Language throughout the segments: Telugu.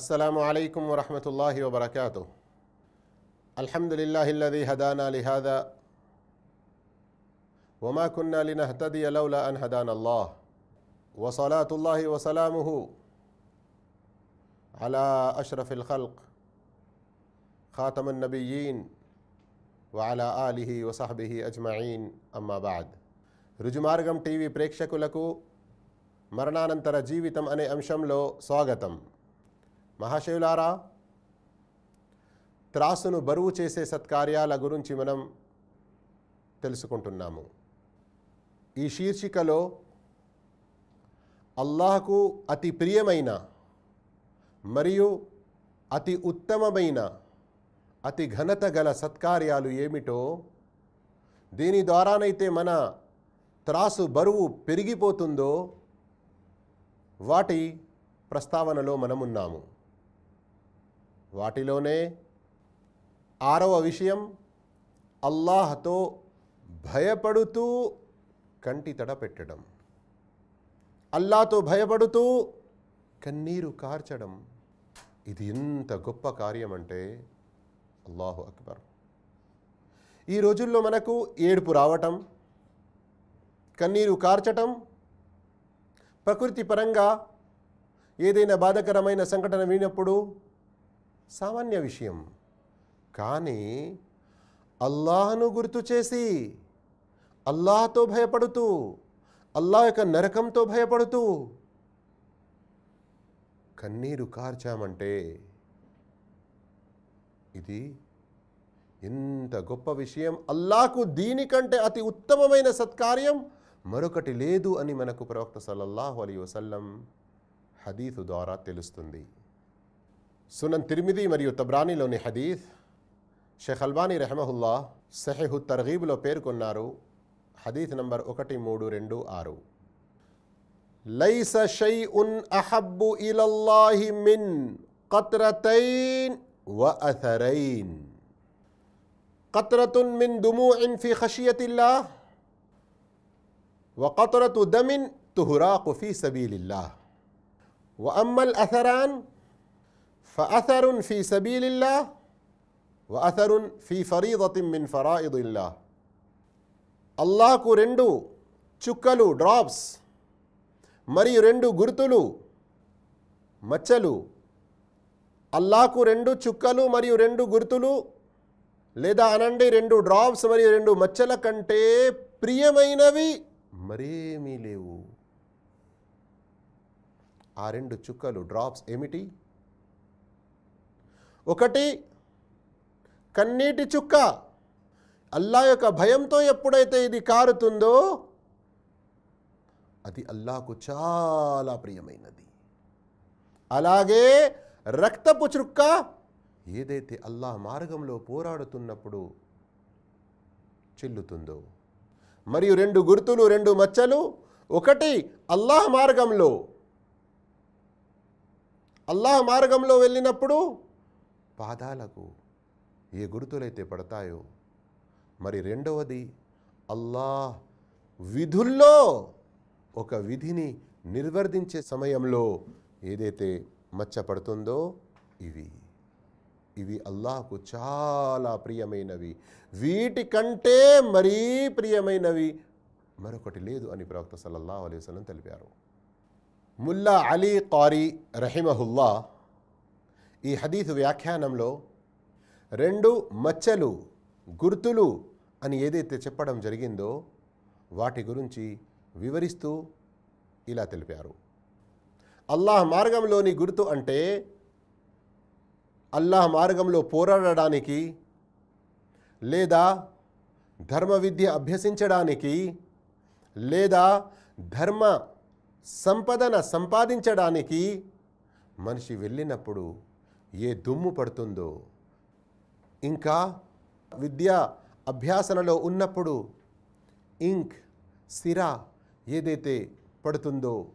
السلام عليكم ورحمة الله وبركاته. الحمد لله الذي هدانا لهذا وما كنا لنهتدي لولا أن هدانا الله. وصلاة الله وسلامه على أشرف الخلق خاتم النبيين وعلى آله وصحبه أجمعين. أما بعد రుజుమార్గం టీవీ ప్రేక్షకులకు మరణానంతర జీవితం అనే అంశంలో స్వాగతం మహాశివులారా త్రాసును బరువు చేసే సత్కార్యాల గురించి మనం తెలుసుకుంటున్నాము. ఈ శీర్షికలో అల్లాహకు అతి ప్రియమైన మరియు అతి ఉత్తమమైన అతి ఘనత గల సత్కార్యాలు ఏమిటో దీని ద్వారానైతే మన త్రాసు బరువు పెరిగిపోతుందో వాటి ప్రస్తావనలో మనమున్నాము. వాటిలోనే ఆరవ విషయం అల్లాహతో భయపడుతూ కంటి తడ పెట్టడం. అల్లాతో భయపడుతూ కన్నీరు కార్చడం. ఇది ఎంత గొప్ప కార్యం అంటే అల్లాహు అక్బర్. ఈ రోజుల్లో మనకు ఏడుపు రావటం కన్నీరు కార్చటం ప్రకృతి పరంగా ఏదైనా బాధకరమైన సంఘటన వినప్పుడు సామాన్య విషయం. కానీ అల్లాహను గుర్తు చేసి అల్లాహతో భయపడుతూ అల్లాహ్ యొక్క నరకంతో భయపడుతూ కన్నీరు కార్చామంటే ఇది ఎంత గొప్ప విషయం. అల్లాకు దీనికంటే అతి ఉత్తమమైన సత్కార్యం మరొకటి లేదు అని మనకు ప్రవక్త సల్లల్లాహు అలీ వసల్లం హదీఫు ద్వారా తెలుస్తుంది. సునన్ తిరిమిది మరియు తబ్రానీలోని హదీఫ్ షేఖ్ అల్బానీ రెహమహుల్లా సహెహు తర్గీబ్లో పేర్కొన్నారు హదీఫ్ నంబర్ ఒకటి మూడు రెండు ఆరు లైస షైఉన్ అహబ్బు ఇలల్లాహి మిన్ قطرتين وأثرين قطرة من دموع في خشية الله وقطرة دم تهراق في سبيل الله وأما الأثران فأثر في سبيل الله وأثر في فريضة من فرائض الله అల్లాహకు రెండు చుక్కలు డ్రాప్స్ మరియు రెండు గుర్తులు మచ్చలు అల్లాహకు రెండు చుక్కలు మరియు రెండు గుర్తులు లేదా అనండి రెండు డ్రాప్స్ మరియు రెండు మచ్చల కంటే ప్రియమైనవి మరేమీ లేవు ఆ రెండు చుక్కలు డ్రాప్స్ ఏమిటి ఒకటి కన్నీటి చుక్క. అల్లా యొక్క భయంతో ఎప్పుడైతే ఇది కారుతుందో అది అల్లాకు చాలా ప్రియమైనది. అలాగే రక్తపు చుక్క ఏదైతే అల్లాహ్ మార్గంలో పోరాడుతున్నప్పుడు చెల్లుతుందో. మరియు రెండు గుర్తులు రెండు మచ్చలు. ఒకటి అల్లాహ్ మార్గంలో. అల్లాహ్ మార్గంలో వెళ్ళినప్పుడు పాదాలకు ఏ గుర్తులైతే పడతాయో మరి రెండవది అల్లాహ్ విధుల్లో ఒక విధిని నిర్వర్తించే సమయంలో ఏదైతే మచ్చపడుతుందో ఇవి. ఇవి అల్లాహకు చాలా ప్రియమైనవి. వీటికంటే మరీ ప్రియమైనవి మరొకటి లేదు అని ప్రవక్త సల్లల్లాహు అలైవలం తెలిపారు. ముల్లా అలీ కారీ రహిమహుల్లా ఈ హదీఫ్ వ్యాఖ్యానంలో రెండు మచ్చలు గుర్తులు అని ఏదైతే చెప్పడం జరిగిందో వాటి గురించి వివరిస్తూ ఇలా తెలిపారు. అల్లాహ్ మార్గంలోని గుర్తు అంటే అల్లాహ్ మార్గంలో పోరాడడానికి లేదా ధర్మ విద్య అభ్యసించడానికి లేదా ధర్మ సంపదన సంపాదించడానికి మనిషి వెళ్ళినప్పుడు ఏ దుమ్ము పడుతుందో. ఇంకా విద్యా అభ్యాసనలో ఉన్నప్పుడు ఇంక్ సిరా ఏదైతే పడుతుందో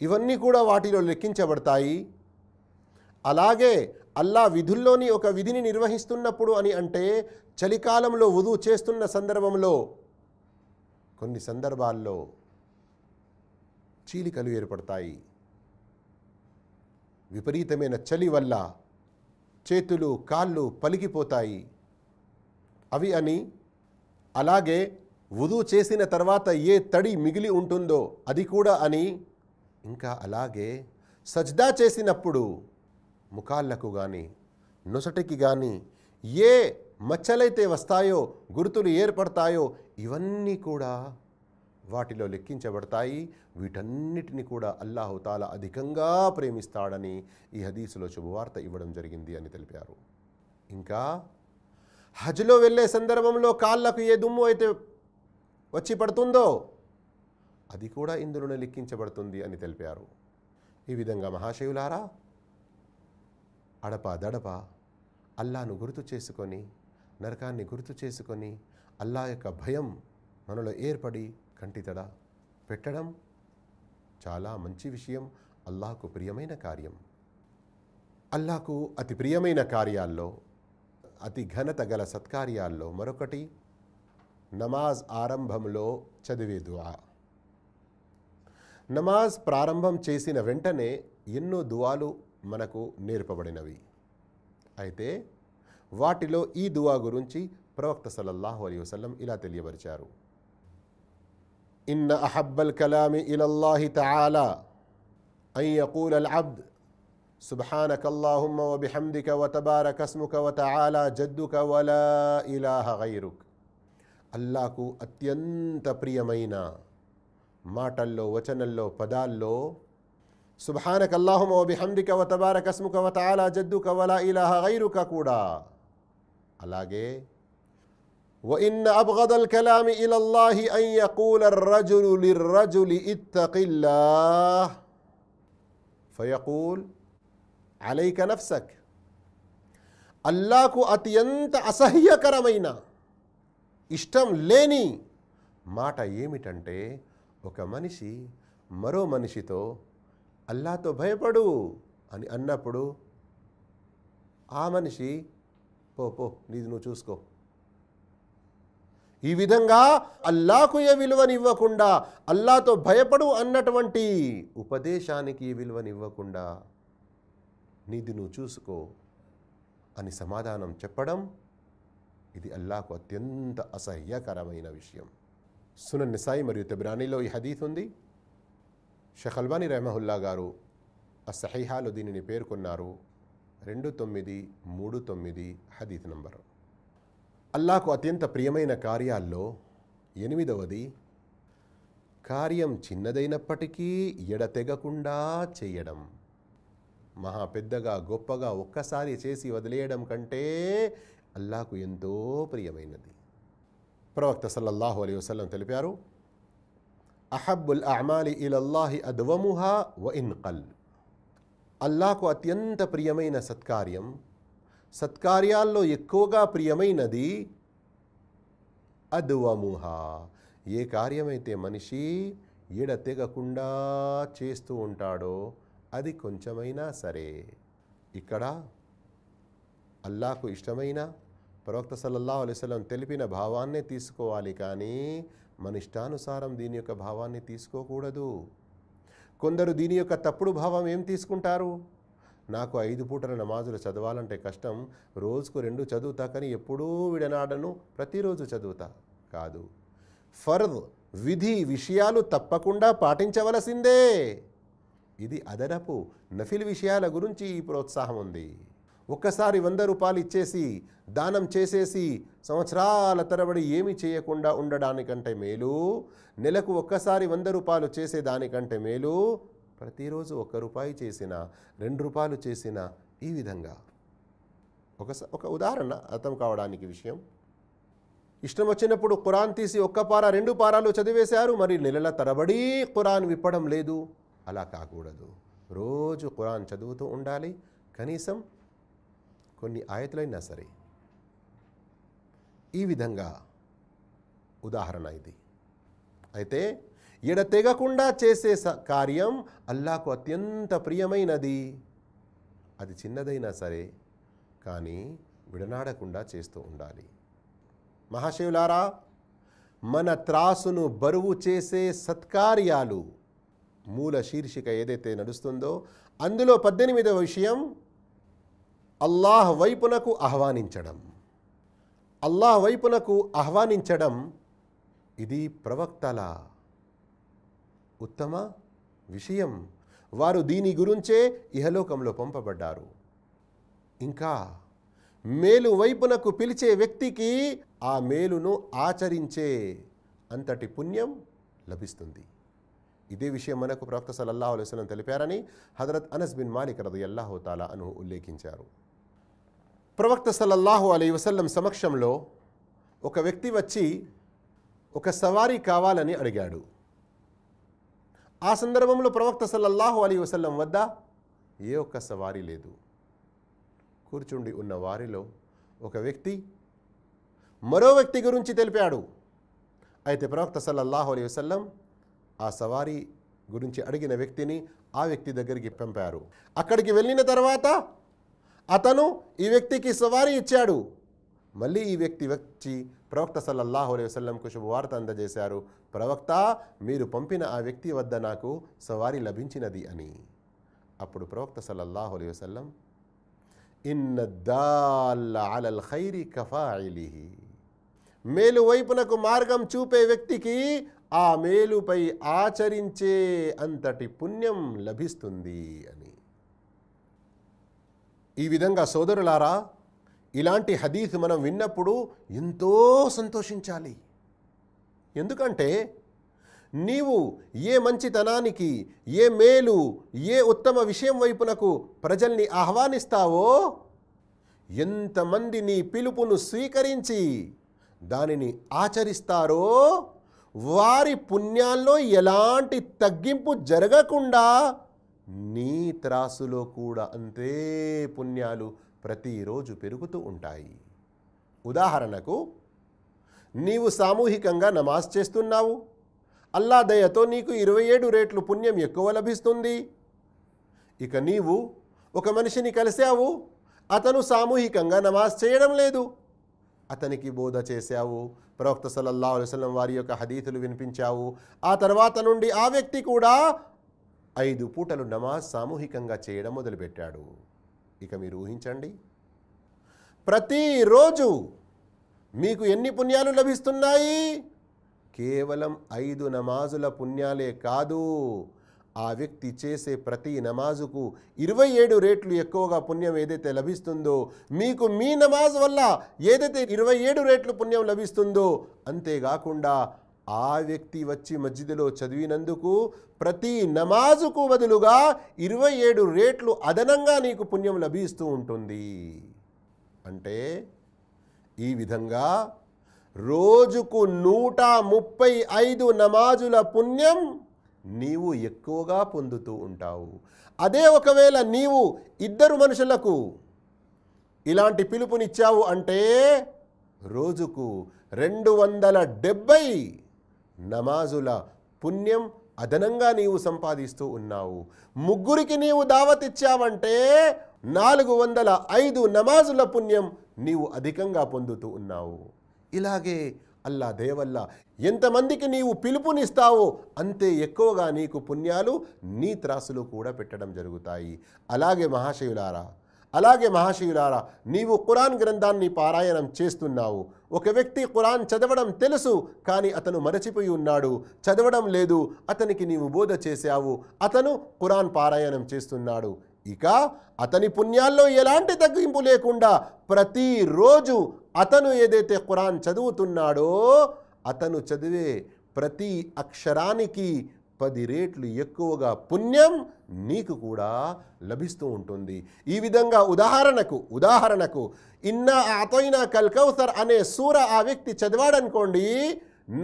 ఇవన్నీ కూడా వాటిలో లెక్కించబడతాయి. అలాగే అల్లా విధుల్లోని ఒక విధిని నిర్వహిస్తున్నప్పుడు అని అంటే చలికాలంలో వధువు చేస్తున్న సందర్భంలో కొన్ని సందర్భాల్లో చీలికలు ఏర్పడతాయి. విపరీతమైన చలి వల్ల చేతులు కాళ్ళు పలికిపోతాయి అవి అని అలాగే వుదు చేసిన తర్వాత ఏ తడి మిగిలి ఉంటుందో అది కూడా అని ఇంకా అలాగే సజ్దా చేసినప్పుడు ముఖాళ్ళకు కానీ నొసటికి కానీ ఏ మచ్చలైతే వస్తాయో గుర్తులు ఏర్పడతాయో ఇవన్నీ కూడా వాటిలో లెక్కించబడతాయి. వీటన్నిటిని కూడా అల్లాహుతాల అధికంగా ప్రేమిస్తాడని ఈ హదీసులో శుభవార్త ఇవ్వడం జరిగింది అని తెలిపారు. ఇంకా హజ్లో వెళ్ళే సందర్భంలో కాళ్ళకు ఏ దుమ్ము అయితే వచ్చి పడుతుందో అది కూడా ఇందులోనే లెక్కించబడుతుంది అని తెలిపారు. ఈ విధంగా మహాశయులారా అడప దడప అల్లాను గుర్తు చేసుకొని నరకాన్ని గుర్తు చేసుకొని అల్లా యొక్క భయం మనలో ఏర్పడి కంటితడ? పెట్టడం చాలా మంచి విషయం. అల్లాహకు ప్రియమైన కార్యం. అల్లాకు అతి ప్రియమైన కార్యాల్లో అతి ఘనత గల సత్కార్యాల్లో మరొకటి నమాజ్ ఆరంభంలో చదివే దువా నమాజ్ ప్రారంభం చేసిన వెంటనే ఎన్నో దువాలు మనకు నేర్పబడినవి. అయితే వాటిలో ఈ దువా గురించి ప్రవక్త సల్లల్లాహు అలీ వసలం ఇలా తెలియపరిచారు. ఇన్న అహబ్బల్ కలామి ఇలల్లాహి తఆలా అన్ యకూల్ అల్ అబ్ద్ سبحانك اللهم وبحمدك وتبارك اسمك وتعالى جدك ولا إله غيرك అల్లాకు అత్యంత ప్రియమైన మాటల్లో వచనల్లో పదాల్లో సుభానక అల్లాహుమ బిహమ్దిక వతబారక అస్ముక వతాలా జద్దుక వలా ఇలాహ గైరుక కూడా అలాగే وإن أبغض الكلام إلى الله أن يقول الرجل للرجل اتق الله فيقول عليك نفسك అల్లాకు అత్యంత అసహ్యకరమైన ఇష్టం లేని మాట ఏమిటంటే ఒక మనిషి మరో మనిషితో అల్లాతో భయపడు అని అన్నప్పుడు ఆ మనిషి పో పో నీది నువ్వు చూసుకో ఈ విధంగా అల్లాకు ఏ విలువనివ్వకుండా అల్లాతో భయపడు అన్నటువంటి ఉపదేశానికి ఏ విలువనివ్వకుండా నీది నువ్వు చూసుకో అని సమాధానం చెప్పడం ఇది అల్లాకు అత్యంత అసహ్యకరమైన విషయం. సునన్ నిసాయి మరియు తెబ్రానీలో ఈ హదీత్ ఉంది. షహల్వాని రెహమహుల్లా గారు ఆ దీనిని పేర్కొన్నారు. రెండు తొమ్మిది మూడు తొమ్మిది హదీత్ నంబరు. అల్లాకు అత్యంత ప్రియమైన కార్యాల్లో ఎనిమిదవది కార్యం చిన్నదైనప్పటికీ ఎడతెగకుండా చేయడం. మహా పెద్దగా గొప్పగా ఒక్కసారి చేసి వదిలేయడం కంటే అల్లాకు ఎంతో ప్రియమైనది. ప్రవక్త సల్లల్లాహు అలీ వసలం తెలిపారు అహబ్బుల్ అమాలి ఇలల్లాహి అద్వముహా వ ఇన్ కల్ అల్లాకు అత్యంత ప్రియమైన సత్కార్యం సత్కార్యాల్లో ఎక్కువగా ప్రియమైనది అద్వముహా. ఏ కార్యమైతే మనిషి ఈడ తెగకుండా చేస్తూ ఉంటాడో అది కొంచెమైనా సరే. ఇక్కడ అల్లాకు ఇష్టమైన ప్రవక్త సల్లల్లా అలైవలం తెలిపిన భావాన్నే తీసుకోవాలి కానీ మన ఇష్టానుసారం దీని యొక్క భావాన్ని తీసుకోకూడదు. కొందరు దీని యొక్క తప్పుడు భావం ఏం తీసుకుంటారు? నాకు ఐదు పూటల నమాజులు చదవాలంటే కష్టం. రోజుకు రెండు చదువుతా కానీ ఎప్పుడూ విడనాడను ప్రతిరోజు చదువుతా. కాదు. ఫర్ద్ విధి విషయాలు తప్పకుండా పాటించవలసిందే. ఇది అదనపు నఫిల్ విషయాల గురించి ఈ ప్రోత్సాహం ఉంది. ఒక్కసారి వంద రూపాయలు ఇచ్చేసి దానం చేసేసి సంవత్సరాల తరబడి ఏమి చేయకుండా ఉండడానికంటే మేలు నెలకు ఒక్కసారి వంద రూపాయలు చేసే దానికంటే మేలు ప్రతిరోజు ఒక్క రూపాయి చేసిన రెండు రూపాయలు చేసిన ఈ విధంగా. ఒక ఒక ఉదాహరణ అర్థం కావడానికి విషయం. ఇష్టం వచ్చినప్పుడు ఖురాన్ తీసి ఒక్క పార రెండు పారాలు చదివేశారు మరి నెలల తరబడి ఖురాన్ విప్పడం లేదు. అలా కాకూడదు. రోజు ఖురాన్ చదువుతూ ఉండాలి. కనీసం కొన్ని ఆయతులైనా సరే. ఈ విధంగా ఉదాహరణ ఇది. అయితే ఎడతెగకుండా చేసే స- కార్యం అల్లాకు అత్యంత ప్రియమైనది. అది చిన్నదైనా సరే కానీ విడనాడకుండా చేస్తూ ఉండాలి. మహాశివులారా మన త్రాసును బరువు చేసే సత్కార్యాలు మూల శీర్షిక ఏదైతే నడుస్తుందో అందులో పద్దెనిమిదవ విషయం అల్లాహ్ వైపునకు ఆహ్వానించడం. అల్లాహ్ వైపునకు ఆహ్వానించడం ఇది ప్రవక్తల ఉత్తమ విషయం. వారు దీని గురించే ఇహలోకంలో పంపబడ్డారు. ఇంకా మేలు వైపునకు పిలిచే వ్యక్తికి ఆ మేలును ఆచరించే అంతటి పుణ్యం లభిస్తుంది. ఇదే విషయం మనకు ప్రవక్త సల్లల్లాహు అలైహి తెలిపారని హజరత్ అనస్ బిన్ మాలిక్ రదియల్లాహు తాలా అను ఉల్లేఖించారు. ప్రవక్త సల్లల్లాహు అలై వసల్లం సమక్షంలో ఒక వ్యక్తి వచ్చి ఒక సవారీ కావాలని అడిగాడు. ఆ సందర్భంలో ప్రవక్త సల్లల్లాహు అలీ వసల్లం వద్ద ఏ ఒక్క సవారీ లేదు. కూర్చుండి ఉన్న వారిలో ఒక వ్యక్తి మరో వ్యక్తి గురించి తెలిపాడు. అయితే ప్రవక్త సల్లల్లాహు అలీ వసల్లం ఆ సవారీ గురించి అడిగిన వ్యక్తిని ఆ వ్యక్తి దగ్గరికి పంపారు. అక్కడికి వెళ్ళిన తర్వాత అతను ఈ వ్యక్తికి సవారీ ఇచ్చాడు. మళ్ళీ ఈ వ్యక్తి వచ్చి ప్రవక్త సల్లల్లాహు అలై వసల్లంకు శుభవార్త అందజేశారు. ప్రవక్త మీరు పంపిన ఆ వ్యక్తి వద్ద నాకు సవారీ లభించినది అని. అప్పుడు ప్రవక్త సల్లల్లాహు అలై వసల్లం ఇన్న అలల్ ఖైరి కఫాయిలిహి. మేలు వైపునకు మార్గం చూపే వ్యక్తికి ఆ మేలుపై ఆచరించే అంతటి పుణ్యం లభిస్తుంది అని. ఈ విధంగా సోదరులారా ఇలాంటి హదీస్ మనం విన్నప్పుడు ఎంతో సంతోషించాలి. ఎందుకంటే నీవు ఏ మంచితనానికి ఏ మేలు ఏ ఉత్తమ విషయం వైపునకు ప్రజల్ని ఆహ్వానిస్తావో ఎంతమంది నీ పిలుపును స్వీకరించి దానిని ఆచరిస్తారో వారి పుణ్యాల్లో ఎలాంటి తగ్గింపు జరగకుండా నీ త్రాసులో కూడా అంతే పుణ్యాలు ప్రతిరోజు పెరుగుతూ ఉంటాయి. ఉదాహరణకు నీవు సామూహికంగా నమాజ్ చేస్తున్నావు. అల్లా దయతో నీకు ఇరవై ఏడు రేట్లు పుణ్యం ఎక్కువ లభిస్తుంది. ఇక నీవు ఒక మనిషిని కలిశావు. అతను సామూహికంగా నమాజ్ చేయడం లేదు. అతనికి బోధ చేశావు. ప్రవక్త సల్లల్లా అలైవలం వారి యొక్క హదీతులు వినిపించావు. ఆ తర్వాత నుండి ఆ వ్యక్తి కూడా ఐదు పూటలు నమాజ్ సామూహికంగా చేయడం మొదలుపెట్టాడు. ఇక మీరు ఊహించండి. ప్రతిరోజు మీకు ఎన్ని పుణ్యాలు లభిస్తున్నాయి? కేవలం ఐదు నమాజుల పుణ్యాలే కాదు. ఆ వ్యక్తి చేసే ప్రతి నమాజుకు ఇరవై ఏడు రేట్లు ఎక్కువగా పుణ్యం ఏదైతే లభిస్తుందో మీకు మీ నమాజ్ వల్ల ఏదైతే ఇరవై ఏడు రేట్లు పుణ్యం లభిస్తుందో అంతేకాకుండా ఆ వ్యక్తి వచ్చి మస్జిద్లో చదివినందుకు ప్రతి నమాజుకు బదులుగా ఇరవై ఏడు రేట్లు అదనంగా నీకు పుణ్యం లభిస్తూ ఉంటుంది. అంటే ఈ విధంగా రోజుకు నూట ముప్పై ఐదు నమాజుల పుణ్యం నీవు ఎక్కువగా పొందుతూ ఉంటావు. అదే ఒకవేళ నీవు ఇద్దరు మనుషులకు ఇలాంటి పిలుపునిచ్చావు అంటే రోజుకు రెండు వందల డెబ్బై నమాజుల పుణ్యం అదనంగా నీవు సంపాదిస్తూ ఉన్నావు. ముగ్గురికి నీవు దావతిచ్చావంటే నాలుగు వందల ఐదు నమాజుల పుణ్యం నీవు అధికంగా పొందుతూ ఉన్నావు. ఇలాగే అల్లా దేవల్లా ఎంతమందికి నీవు పిలుపునిస్తావో అంతే ఎక్కువగా నీకు పుణ్యాలు నీ త్రాసులు కూడా పెట్టడం జరుగుతాయి. అలాగే మహాశయులారా అలాగే మహాశివులారా నీవు ఖురాన్ గ్రంథాన్ని పారాయణం చేస్తున్నావు. ఒక వ్యక్తి ఖురాన్ చదవడం తెలుసు కానీ అతను మరచిపోయి ఉన్నాడు. చదవడం లేదు అతనికి నీవు బోధ చేశావు. అతను ఖురాన్ పారాయణం చేస్తున్నాడు. ఇక అతని పుణ్యాల్లో ఎలాంటి తగ్గింపు లేకుండా ప్రతిరోజు అతను ఏదైతే ఖురాన్ చదువుతున్నాడో అతను చదివే ప్రతి అక్షరానికి పది రేట్లు ఎక్కువగా పుణ్యం నీకు కూడా లభిస్తూ ఉంటుంది. ఈ విధంగా ఉదాహరణకు ఉదాహరణకు ఇన్నా అతైనా కల్కౌసర్ అనే సూర ఆ వ్యక్తి చదివాడనుకోండి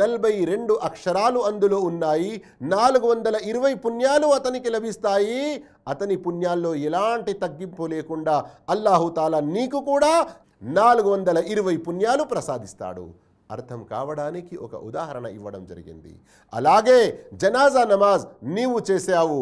నలభై రెండు అక్షరాలు అందులో ఉన్నాయి నాలుగు వందల ఇరవై పుణ్యాలు అతనికి లభిస్తాయి. అతని పుణ్యాల్లో ఎలాంటి తగ్గింపు లేకుండా అల్లాహుతాలా నీకు కూడా నాలుగు వందల ఇరవై పుణ్యాలు ప్రసాదిస్తాడు. అర్థం కావడానికి ఒక ఉదాహరణ ఇవ్వడం జరిగింది. అలాగే జనాజా నమాజ్ నీవు చేసావు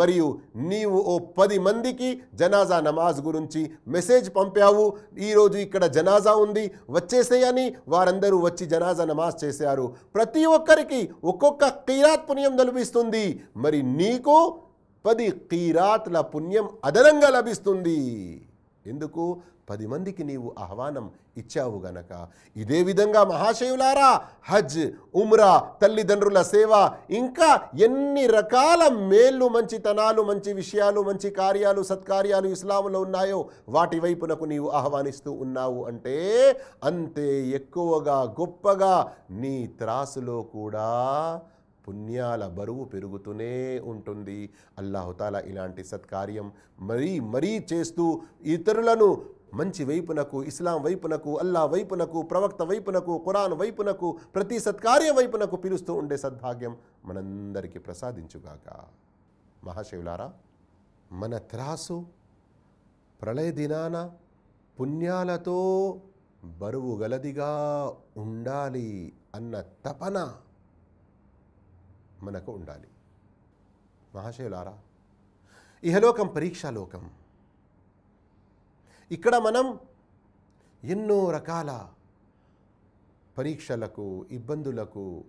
మరియు నీవు ఓ పది మందికి జనాజా నమాజ్ గురించి మెసేజ్ పంపావు. ఈరోజు ఇక్కడ జనాజా ఉంది వచ్చేసేయని వారందరూ వచ్చి జనాజా నమాజ్ చేశారు. ప్రతి ఒక్కరికి ఒక్కొక్క కీరాత్ పుణ్యం లభిస్తుంది మరి నీకు పది కీరాత్ల పుణ్యం అదనంగా లభిస్తుంది. ఎందుకు? పది మందికి నీవు ఆహ్వానం ఇచ్చావు గనక. ఇదే విధంగా మహాశయులారా హజ్ ఉమ్రా తల్లిదండ్రుల సేవ ఇంకా ఎన్ని రకాల మేళ్ళు మంచితనాలు మంచి విషయాలు మంచి కార్యాలు సత్కార్యాలు ఇస్లాములో ఉన్నాయో వాటి వైపునకు నీవు ఆహ్వానిస్తూ ఉన్నావు అంటే అంతే ఎక్కువగా గొప్పగా నీ త్రాసులో కూడా పుణ్యాల బరువు పెరుగుతూనే ఉంటుంది. అల్లాహుతాల ఇలాంటి సత్కార్యం మరీ మరీ చేస్తూ ఇతరులను మంచి వైపునకు ఇస్లాం వైపునకు అల్లా వైపునకు ప్రవక్త వైపునకు ఖురాన్ వైపునకు ప్రతి సత్కార్య వైపునకు పిలుస్తూ ఉండే సద్భాగ్యం మనందరికీ ప్రసాదించుగాక. మహాశివులారా మన త్రాసు ప్రళయ దినాన పుణ్యాలతో బరువు గలదిగా ఉండాలి అన్న తపన మనకు ఉండాలి. మహాశయులారా ఇహలోకం పరీక్షాలోకం ఇక్కడ మనం ఎన్నో రకాల పరీక్షలకు ఇబ్బందులకు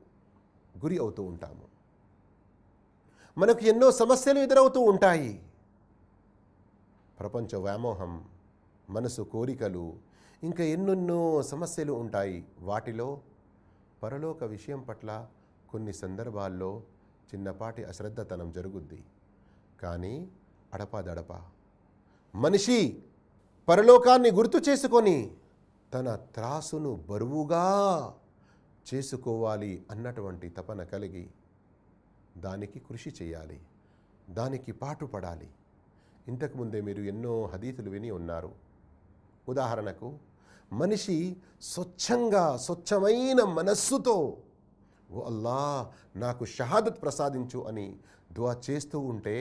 గురి అవుతూ ఉంటాము. మనకు ఎన్నో సమస్యలు ఎదురవుతూ ఉంటాయి. ప్రపంచ వ్యామోహం మనసు కోరికలు ఇంకా ఎన్నెన్నో సమస్యలు ఉంటాయి. వాటిలో పరలోక విషయం పట్ల కొన్ని సందర్భాల్లో చిన్నపాటి అశ్రద్ధతనం జరుగుద్ది. కానీ అడపాదడప మనిషి పరలోకాన్ని గుర్తు చేసుకొని తన త్రాసును బరువుగా చేసుకోవాలి అన్నటువంటి తపన కలిగి దానికి కృషి చేయాలి దానికి పాటుపడాలి. ఇంతకుముందే మీరు ఎన్నో హదీతులు విని ఉన్నారు. ఉదాహరణకు మనిషి స్వచ్ఛంగా స్వచ్ఛమైన మనస్సుతో ఓ అల్లా నాకు షహాదత్ ప్రసాదించు అని దువా చేస్తూ ఉంటే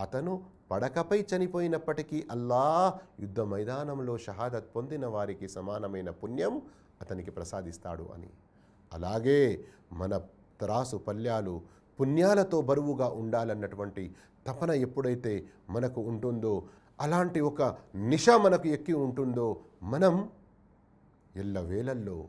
అతను పడకపై చనిపోయినప్పటికీ అల్లా యుద్ధ మైదానంలో షహాదత్ పొందిన వారికి సమానమైన పుణ్యం అతనికి ప్రసాదిస్తాడు అని. అలాగే మన త్రాసు పల్యాలు పుణ్యాలతో బరువుగా ఉండాలన్నటువంటి తపన ఎప్పుడైతే మనకు ఉంటుందో అలాంటి ఒక నిష మనకు ఎక్కి ఉంటుందో మనం ఎల్లవేళల్లో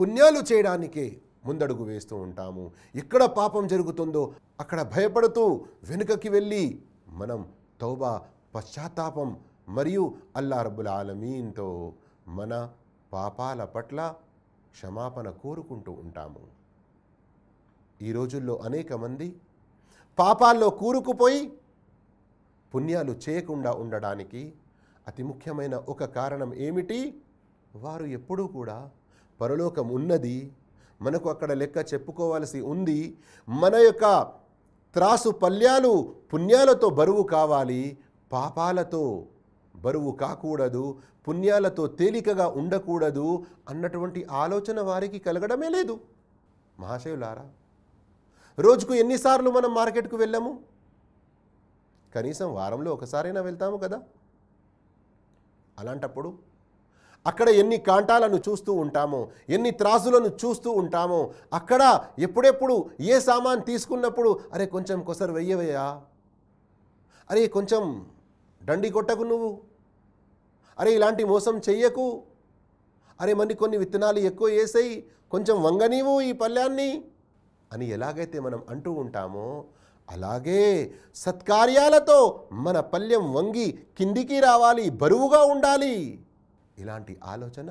పుణ్యాలు చేయడానికే ముందడుగు వేస్తూ ఉంటాము. ఎక్కడ పాపం జరుగుతుందో అక్కడ భయపడుతూ వెనుకకి వెళ్ళి మనం తౌబా పశ్చాత్తాపం మరియు అల్లా రబ్బుల్ ఆలమీన్తో మన పాపాల పట్ల క్షమాపణ కోరుకుంటూ ఉంటాము. ఈ రోజుల్లో అనేక మంది పాపాల్లో కూరుకుపోయి పుణ్యాలు చేయకుండా ఉండడానికి అతి ముఖ్యమైన ఒక కారణం ఏమిటి? వారు ఎప్పుడూ కూడా పరలోకం ఉన్నది మనకు అక్కడ లెక్క చెప్పుకోవాల్సి ఉంది మన యొక్క త్రాసు పల్యాలు పుణ్యాలతో బరువు కావాలి పాపాలతో బరువు కాకూడదు పుణ్యాలతో తేలికగా ఉండకూడదు అన్నటువంటి ఆలోచన వారికి కలగడమే లేదు. మహాశయులారా రోజుకు ఎన్నిసార్లు మనం మార్కెట్కు వెళ్ళాము? కనీసం వారంలో ఒకసారైనా వెళ్తాము కదా? అలాంటప్పుడు అక్కడ ఎన్ని కాంటాలను చూస్తూ ఉంటామో ఎన్ని త్రాసులను చూస్తూ ఉంటామో అక్కడ ఎప్పుడెప్పుడు ఏ సామాన్ తీసుకున్నప్పుడు అరే కొంచెం కొసరు వెయ్యవయ్యా. అరే కొంచెం డండి కొట్టకు నువ్వు. అరే ఇలాంటి మోసం చెయ్యకు. అరే మరి కొన్ని విత్తనాలు ఎక్కువ వేసేయి కొంచెం వంగనీవు ఈ పళ్ళ్యాన్ని అని ఎలాగైతే మనం అంటూ ఉంటామో అలాగే సత్కార్యాలతో మన పల్లెం వంగి కిందికి రావాలి బరువుగా ఉండాలి. ఇలాంటి ఆలోచన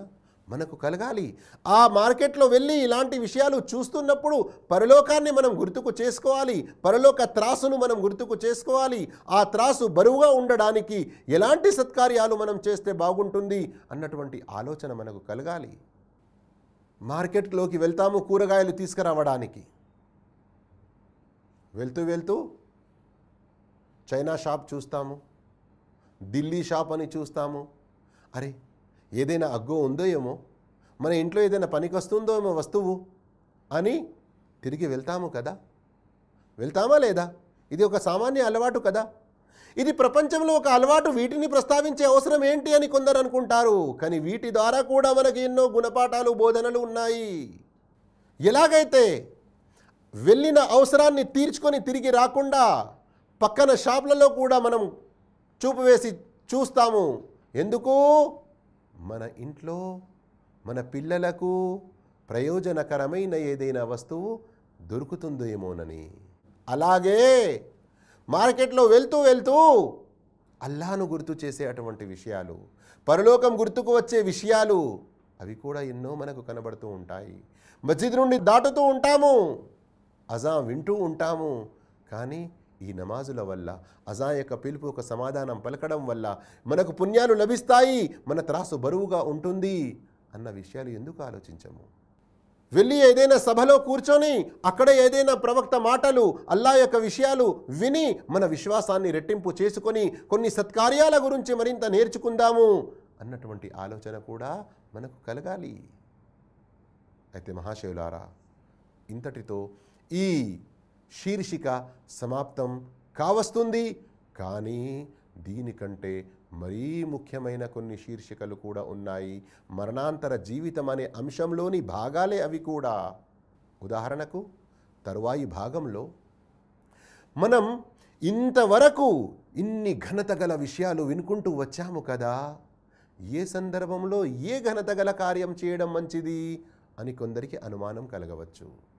మనకు కలగాలి. ఆ మార్కెట్లో వెళ్ళి ఇలాంటి విషయాలు చూస్తున్నప్పుడు పరలోకాన్ని మనం గుర్తుకు చేసుకోవాలి. పరలోక త్రాసును మనం గుర్తుకు చేసుకోవాలి. ఆ త్రాసు బరువుగా ఉండడానికి ఎలాంటి సత్కార్యాలు మనం చేస్తే బాగుంటుంది అన్నటువంటి ఆలోచన మనకు కలగాలి. మార్కెట్లోకి వెళ్తాము కూరగాయలు తీసుకురావడానికి. వెళ్తూ వెళ్తూ చైనా షాప్ చూస్తాము. ఢిల్లీ షాప్ అని చూస్తాము. అరే ఏదైనా అగ్గో ఉందో ఏమో మన ఇంట్లో ఏదైనా పనికి వస్తుందో ఏమో వస్తువు అని తిరిగి వెళ్తాము కదా? వెళ్తామా లేదా? ఇది ఒక సామాన్య అలవాటు కదా? ఇది ప్రపంచంలో ఒక అలవాటు వీటిని ప్రస్తావించే అవసరం ఏంటి అని కొందరు అనుకుంటారు. కానీ వీటి ద్వారా కూడా మనకి ఎన్నో గుణపాఠాలు బోధనలు ఉన్నాయి. ఎలాగైతే వెళ్ళిన అవసరాన్ని తీర్చుకొని తిరిగి రాకుండా పక్కన షాపులలో కూడా మనం చూపు వేసి చూస్తాము. ఎందుకు? మన ఇంట్లో మన పిల్లలకు ప్రయోజనకరమైన ఏదైనా వస్తువు దొరుకుతుందేమోనని. అలాగే మార్కెట్లో వెళ్తూ వెళ్తూ అల్లాను గుర్తు చేసే అటువంటి విషయాలు పరలోకం గుర్తుకు వచ్చే విషయాలు అవి కూడా ఎన్నో మనకు కనబడుతూ ఉంటాయి. మస్జిద్ నుండి దాటుతూ ఉంటాము అజా వింటూ ఉంటాము కానీ ఈ నమాజుల వల్ల అజా యొక్క పిలుపు ఒక సమాధానం పలకడం వల్ల మనకు పుణ్యాలు లభిస్తాయి మన త్రాసు బరువుగా ఉంటుంది అన్న విషయాలు ఎందుకు ఆలోచించము? వెళ్ళి ఏదైనా సభలో కూర్చొని అక్కడ ఏదైనా ప్రవక్త మాటలు అల్లా యొక్క విషయాలు విని మన విశ్వాసాన్ని రెట్టింపు చేసుకొని కొన్ని సత్కార్యాల గురించి మరింత నేర్చుకుందాము అన్నటువంటి ఆలోచన కూడా మనకు కలగాలి. అయితే మహాశివులారా ఇంతటితో ఈ శీర్షిక సమాప్తం కావస్తుంది. కానీ దీనికంటే మరీ ముఖ్యమైన కొన్ని శీర్షికలు కూడా ఉన్నాయి. మరణాంతర జీవితం అనే అంశంలోని భాగాలే అవి కూడా. ఉదాహరణకు తరువాయి భాగంలో మనం ఇంతవరకు ఇన్ని ఘనత గల విషయాలు వినుకుంటూ వచ్చాము కదా. ఏ సందర్భంలో ఏ ఘనత గల కార్యం చేయడం మంచిది అని కొందరికి అనుమానం కలగవచ్చు.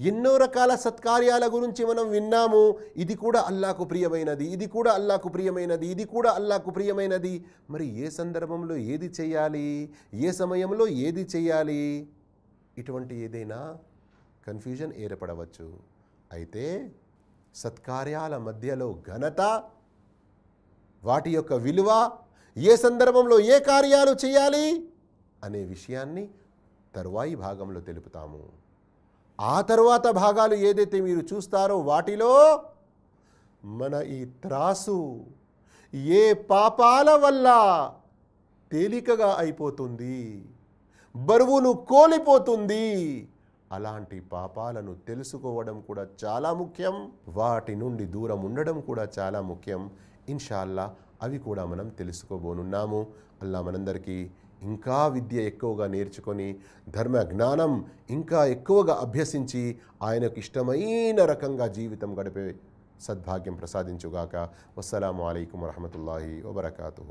ఎన్నో రకాల సత్కార్యాల గురించి మనం విన్నాము. ఇది కూడా అల్లాకు ప్రియమైనది. ఇది కూడా అల్లాకు ప్రియమైనది. ఇది కూడా అల్లాకు ప్రియమైనది. మరి ఏ సందర్భంలో ఏది చేయాలి? ఏ సమయంలో ఏది చేయాలి? ఇటువంటి ఏదైనా కన్ఫ్యూజన్ ఏర్పడవచ్చు. అయితే సత్కార్యాల మధ్యలో ఘనత వాటి యొక్క విలువ ఏ సందర్భంలో ఏ కార్యాలు చేయాలి అనే విషయాన్ని తరువాయి భాగంలో తెలుపుతాము. ఆ తరువాత భాగాలు ఏదైతే మీరు చూస్తారో వాటిలో మన ఈ త్రాసు ఏ పాపాల వల్ల తేలికగా అయిపోతుంది బరువును కోల్పోతుంది అలాంటి పాపాలను తెలుసుకోవడం కూడా చాలా ముఖ్యం. వాటి నుండి దూరం ఉండడం కూడా చాలా ముఖ్యం. ఇన్షాల్లా అవి కూడా మనం తెలుసుకోబోనున్నాము. అల్లా మనందరికీ ఇంకా విద్య ఎక్కువగా నేర్చుకొని ధర్మ జ్ఞానం ఇంకా ఎక్కువగా అభ్యసించి ఆయనకు ఇష్టమైన రకంగా జీవితం గడిపే సద్భాగ్యం ప్రసాదించుగాక. వస్సలాము అలైకుం వరహమతుల్లాహి వబర్కాతు